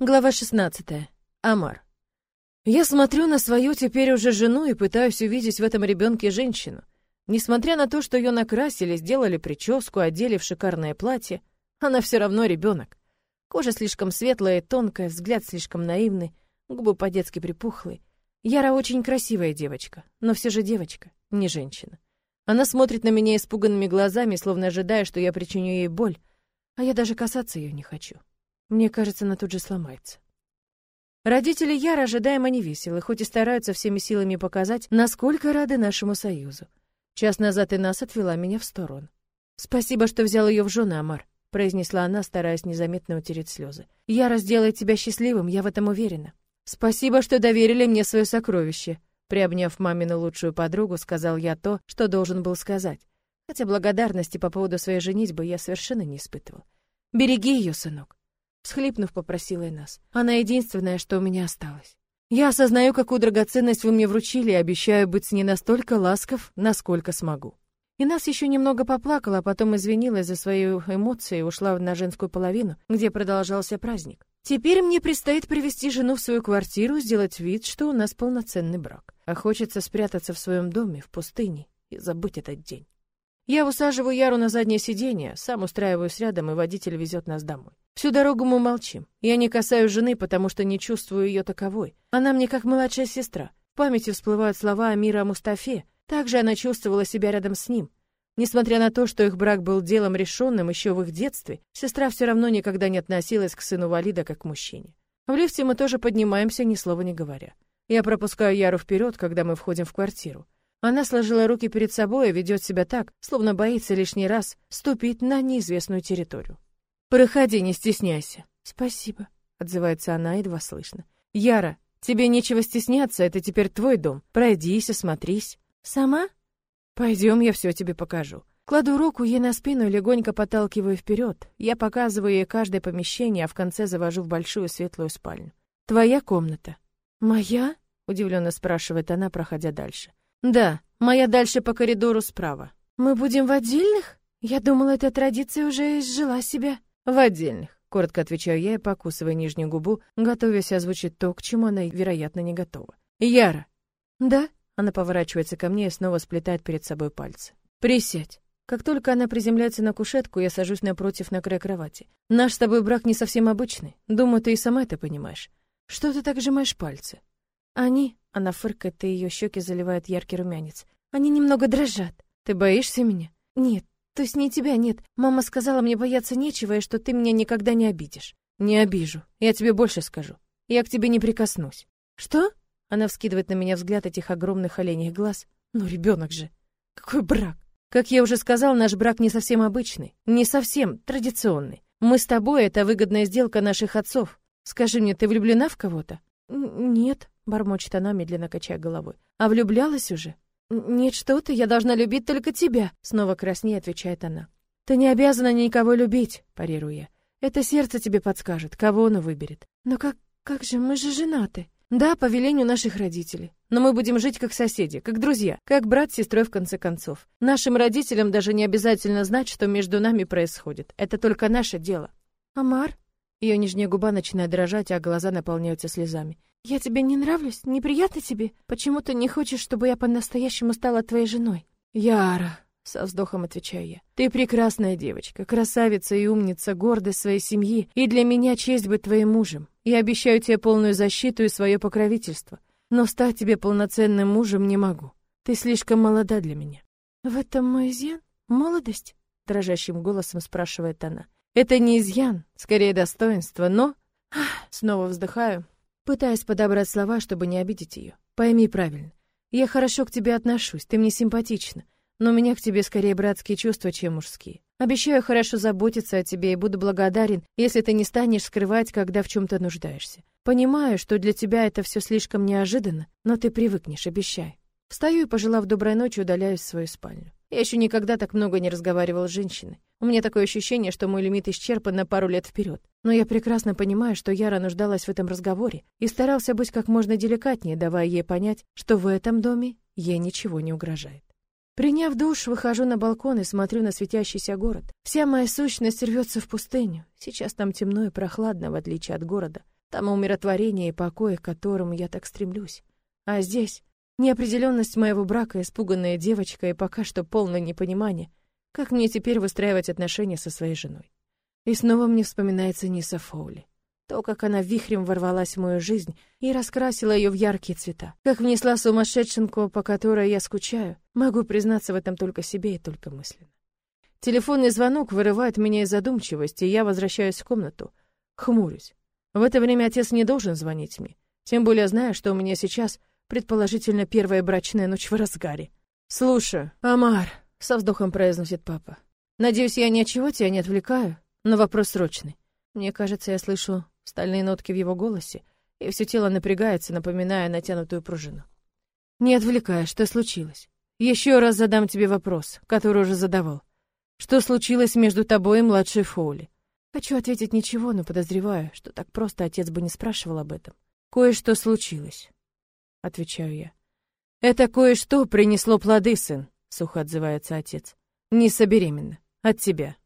Глава 16. Амар. Я смотрю на свою теперь уже жену и пытаюсь увидеть в этом ребенке женщину. Несмотря на то, что ее накрасили, сделали прическу, одели в шикарное платье, она все равно ребенок. Кожа слишком светлая и тонкая, взгляд слишком наивный, губы по-детски припухлые. Яра очень красивая девочка, но все же девочка, не женщина. Она смотрит на меня испуганными глазами, словно ожидая, что я причиню ей боль, а я даже касаться ее не хочу. Мне кажется, она тут же сломается. Родители Яра ожидаемо не веселы, хоть и стараются всеми силами показать, насколько рады нашему союзу. Час назад и нас отвела меня в сторону. «Спасибо, что взял ее в жены, Амар», — произнесла она, стараясь незаметно утереть слезы. «Яра сделает тебя счастливым, я в этом уверена». «Спасибо, что доверили мне свое сокровище», — приобняв мамину лучшую подругу, сказал я то, что должен был сказать. Хотя благодарности по поводу своей женитьбы я совершенно не испытывал. «Береги ее, сынок. Всхлипнув, попросила и нас. Она единственная, что у меня осталось. Я осознаю, какую драгоценность вы мне вручили, и обещаю быть с ней настолько ласков, насколько смогу. И нас еще немного поплакала, а потом извинилась за свои эмоции и ушла на женскую половину, где продолжался праздник. Теперь мне предстоит привести жену в свою квартиру, сделать вид, что у нас полноценный брак. А хочется спрятаться в своем доме, в пустыне, и забыть этот день. Я усаживаю Яру на заднее сиденье, сам устраиваюсь рядом, и водитель везет нас домой. Всю дорогу мы молчим. Я не касаюсь жены, потому что не чувствую ее таковой. Она мне как младшая сестра. В памяти всплывают слова Амира о Мустафе. Также она чувствовала себя рядом с ним. Несмотря на то, что их брак был делом решенным еще в их детстве, сестра все равно никогда не относилась к сыну Валида как к мужчине. В лифте мы тоже поднимаемся, ни слова не говоря. Я пропускаю Яру вперед, когда мы входим в квартиру. Она сложила руки перед собой и ведет себя так, словно боится лишний раз ступить на неизвестную территорию. «Проходи, не стесняйся». «Спасибо», — отзывается она едва слышно. «Яра, тебе нечего стесняться, это теперь твой дом. Пройдись, осмотрись». «Сама?» «Пойдем, я все тебе покажу». Кладу руку ей на спину и легонько подталкиваю вперед. Я показываю ей каждое помещение, а в конце завожу в большую светлую спальню. «Твоя комната». «Моя?» — удивленно спрашивает она, проходя дальше. Да, моя дальше по коридору справа. Мы будем в отдельных? Я думала, эта традиция уже изжила себя. В отдельных. Коротко отвечаю я и покусывая нижнюю губу, готовясь озвучить то, к чему она, вероятно, не готова. Яра. Да? Она поворачивается ко мне и снова сплетает перед собой пальцы. Присядь. Как только она приземляется на кушетку, я сажусь напротив на край кровати. Наш с тобой брак не совсем обычный. Думаю, ты и сама это понимаешь. Что ты так сжимаешь пальцы? Они, она фыркает, и ее щеки заливает яркий румянец. Они немного дрожат. Ты боишься меня? Нет, то есть не тебя, нет. Мама сказала мне бояться нечего, и что ты меня никогда не обидишь. Не обижу. Я тебе больше скажу. Я к тебе не прикоснусь. Что? Она вскидывает на меня взгляд этих огромных оленьих глаз. Ну, ребенок же. Какой брак? Как я уже сказал, наш брак не совсем обычный, не совсем традиционный. Мы с тобой это выгодная сделка наших отцов. Скажи мне, ты влюблена в кого-то? Нет, бормочет она, медленно качая головой. А влюблялась уже? Нет, что ты, я должна любить только тебя, снова краснее отвечает она. Ты не обязана никого любить, парирую я. Это сердце тебе подскажет, кого оно выберет. Но как как же мы же женаты? Да, по велению наших родителей. Но мы будем жить как соседи, как друзья, как брат с сестрой в конце концов. Нашим родителям даже не обязательно знать, что между нами происходит. Это только наше дело. Амар? Ее нижняя губа начинает дрожать, а глаза наполняются слезами. Я тебе не нравлюсь? Неприятно тебе? Почему ты не хочешь, чтобы я по-настоящему стала твоей женой? Яра, со вздохом отвечаю я. Ты прекрасная девочка, красавица и умница, гордость своей семьи, и для меня честь быть твоим мужем. Я обещаю тебе полную защиту и свое покровительство. Но стать тебе полноценным мужем не могу. Ты слишком молода для меня. В этом мой изъян? Молодость? дрожащим голосом спрашивает она. Это не изъян, скорее достоинство, но снова вздыхаю, пытаясь подобрать слова, чтобы не обидеть ее. Пойми правильно. Я хорошо к тебе отношусь, ты мне симпатична, но у меня к тебе скорее братские чувства, чем мужские. Обещаю хорошо заботиться о тебе и буду благодарен, если ты не станешь скрывать, когда в чем то нуждаешься. Понимаю, что для тебя это все слишком неожиданно, но ты привыкнешь, обещай. Встаю и, пожелав доброй ночи, удаляюсь в свою спальню. Я еще никогда так много не разговаривала с женщиной. У меня такое ощущение, что мой лимит исчерпан на пару лет вперед. Но я прекрасно понимаю, что Яра нуждалась в этом разговоре и старался быть как можно деликатнее, давая ей понять, что в этом доме ей ничего не угрожает. Приняв душ, выхожу на балкон и смотрю на светящийся город. Вся моя сущность рвется в пустыню. Сейчас там темно и прохладно, в отличие от города. Там умиротворение и покой, к которому я так стремлюсь. А здесь неопределенность моего брака, испуганная девочка и пока что полное непонимание, как мне теперь выстраивать отношения со своей женой. И снова мне вспоминается Ниса Фоули. То, как она вихрем ворвалась в мою жизнь и раскрасила ее в яркие цвета. Как внесла сумасшедшенку, по которой я скучаю. Могу признаться в этом только себе и только мысленно. Телефонный звонок вырывает меня из задумчивости, и я возвращаюсь в комнату. Хмурюсь. В это время отец не должен звонить мне. Тем более зная, что у меня сейчас, предположительно, первая брачная ночь в разгаре. «Слушаю, Амар», — со вздохом произносит папа. «Надеюсь, я ни от чего тебя не отвлекаю, но вопрос срочный. Мне кажется, я слышу стальные нотки в его голосе, и все тело напрягается, напоминая натянутую пружину. «Не отвлекай, что случилось? Еще раз задам тебе вопрос, который уже задавал. Что случилось между тобой и младшей Фоули?» Хочу ответить ничего, но подозреваю, что так просто отец бы не спрашивал об этом. «Кое-что случилось», — отвечаю я. «Это кое-что принесло плоды, сын», — сухо отзывается отец. «Не собеременна. От тебя».